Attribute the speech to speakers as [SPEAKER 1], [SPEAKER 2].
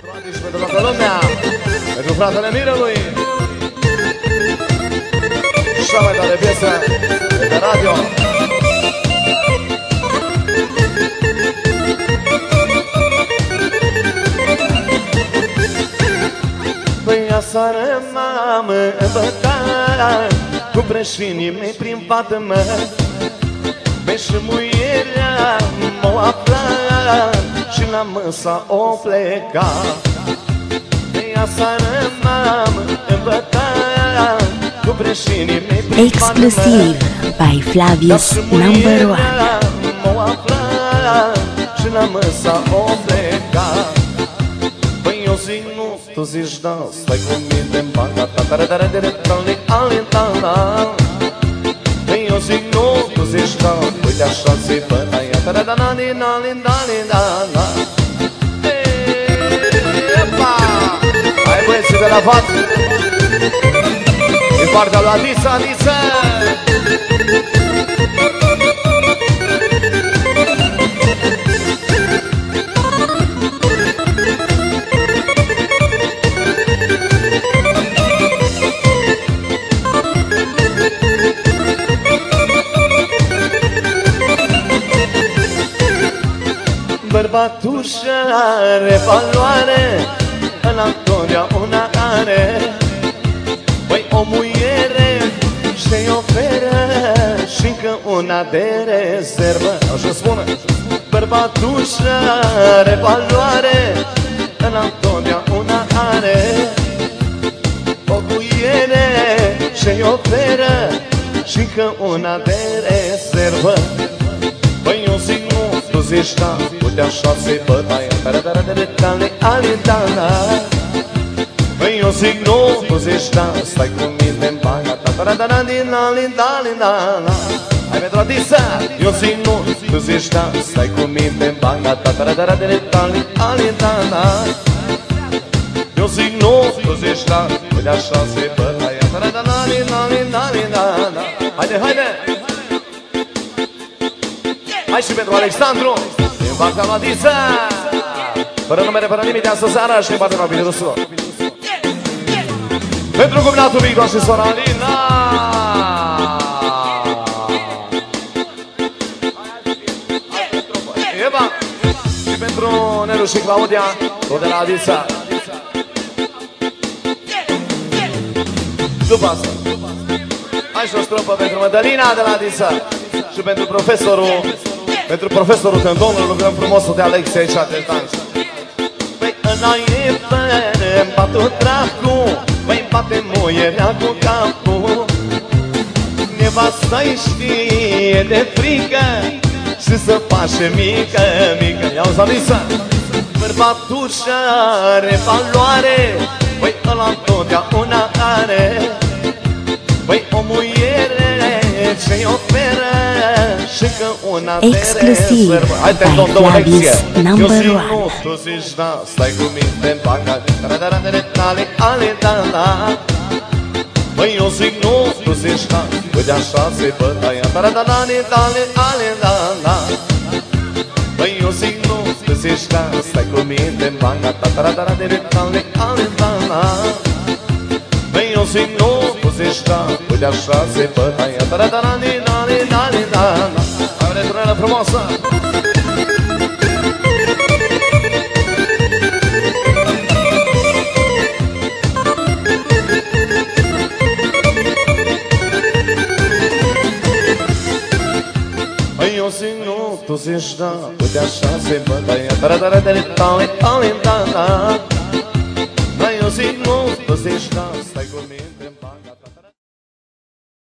[SPEAKER 1] Pentru Adi și pentru toată lumea Pentru fratele Mirelui. Și mai tare piesă de radio. Păi aseară m-am îmbătat Cu preșinii mei prin pată mă Pe Și la măsa o pleca Păi aseară m-am îmbătat Cu preșinii mei prin pată mă
[SPEAKER 2] Exclusiv by Flavius number one.
[SPEAKER 1] M-o aflat și la măsa o pleca Păi eu zic nu, tu zici da Stai cu minte în banca ta Tare, tare, tare, tale, ale, tala Păi eu zic nu, tu zici da Uite așa zi bătaia Tare, da, da, din, ale, dale, da, de la față Din partea lui Adisa, Adisa Bărbatul și are valoare În întotdeauna are Păi o muiere și-i oferă și încă una de rezervă Așa spune. Bărbatul și are valoare În întotdeauna are. O muiere și-i oferă și încă una de rezervă Păi eu zic nu, tu zici da Uite așa se bătaia Tare, tare, tare, tare, ale, tala Păi eu zic nu, tu zici da Stai cu mine în baga ta Tare, tare, din, ale, tale, tala Hai pentru Adisa Eu zic nu, tu zici da Stai cu mine în baga ta Tare, tare, tare, tare, ale, tala eu zic nu, tu zici da Uite așa se bătaia Tare, tare, tare, tare, tare, tala Haide, haide! Hai și pentru Alexandru Din partea lui Adisa. Fără numere, fără limite, astăzi seara Și din partea lui Rusu Pentru combinatul Victor și sora Alina Eva. Și pentru Nelu și Claudia Tot de la Adisa După asta. Hai și o stropă pentru Mădălina de la Adisa Și pentru profesorul Pentru profesorul Tândonul Lucrăm frumos de Alexei aici atentanți. Păi înainte îmi batu dracu Păi bate muierea cu capul. Nevasta-i știe de frică Și să face mică, mică. Ia uzi, Alisa Bărbatul și are valoare. Păi ăla întotdeauna are. Păi o muiere ce-i oferă Și că una de
[SPEAKER 2] Exclusiv
[SPEAKER 1] rezervă Hai te
[SPEAKER 2] by
[SPEAKER 1] dăm două
[SPEAKER 2] Flavius
[SPEAKER 1] lecție
[SPEAKER 2] number
[SPEAKER 1] Eu zic
[SPEAKER 2] one.
[SPEAKER 1] nu, tu zici da Stai cu minte în banca Ale, ale, da, da Păi eu zic nu, tu zici da Uite așa se bătaia Ale, ale, ale, da, da Păi eu zic nu, tu zici da Stai cu minte în banca Ale, ale, da, da Păi eu zic nu, tu zici da Uite așa se bătaia Dale, dale, dale, dale, da Hai, returnă tu zici da Uite așa se bătaia Dale, dale, dale, dale, dale, da, da Păi eu zic nu, tu zici da Stai cu minte